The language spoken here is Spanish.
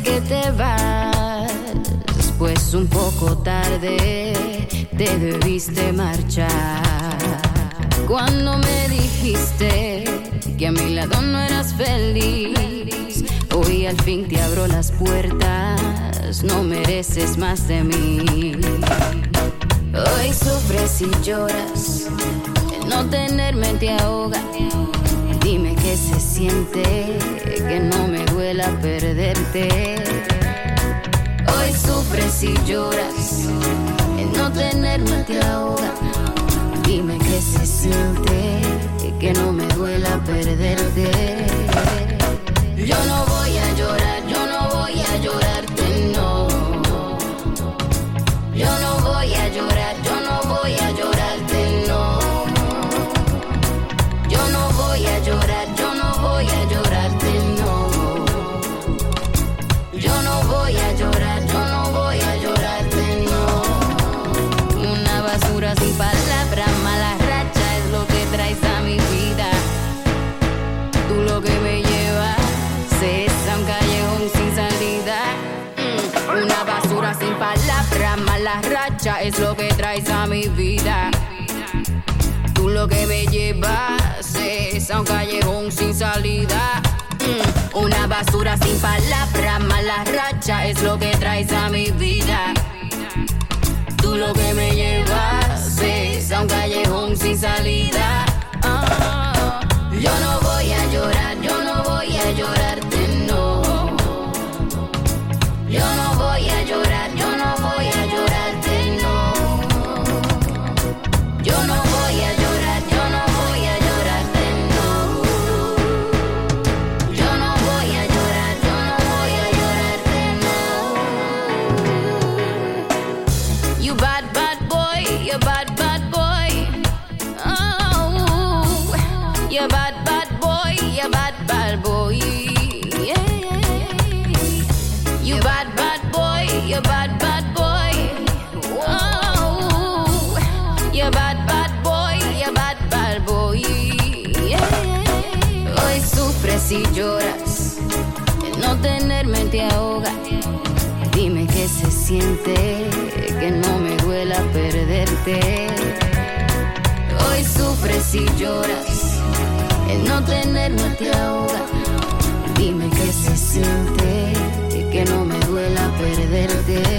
te vas, pues un poco tarde te debiste marchar. Cuando me dijiste que a mi lado no eras feliz, hoy al fin te abro las puertas, no mereces más de mí. Hoy sufres y lloras, el no tenerme te ahoga. Dime qué se siente, que duela perderte. Hoy sufres y lloras, el no tenerme te ahoga. Dime qué se siente, que no me duela perderte. Es lo que traes a mi vida. Tú lo que me llevas es a un callejón sin salida. Mm, Una basura sin palabras, mala racha es lo que traes a mi vida. Tú lo que me llevas y lloras, el no tenerme te ahoga. Dime qué se siente, que no me duela perderte. Hoy sufres y lloras, el no tenerme te ahoga. Dime qué se siente, que no me duela perderte.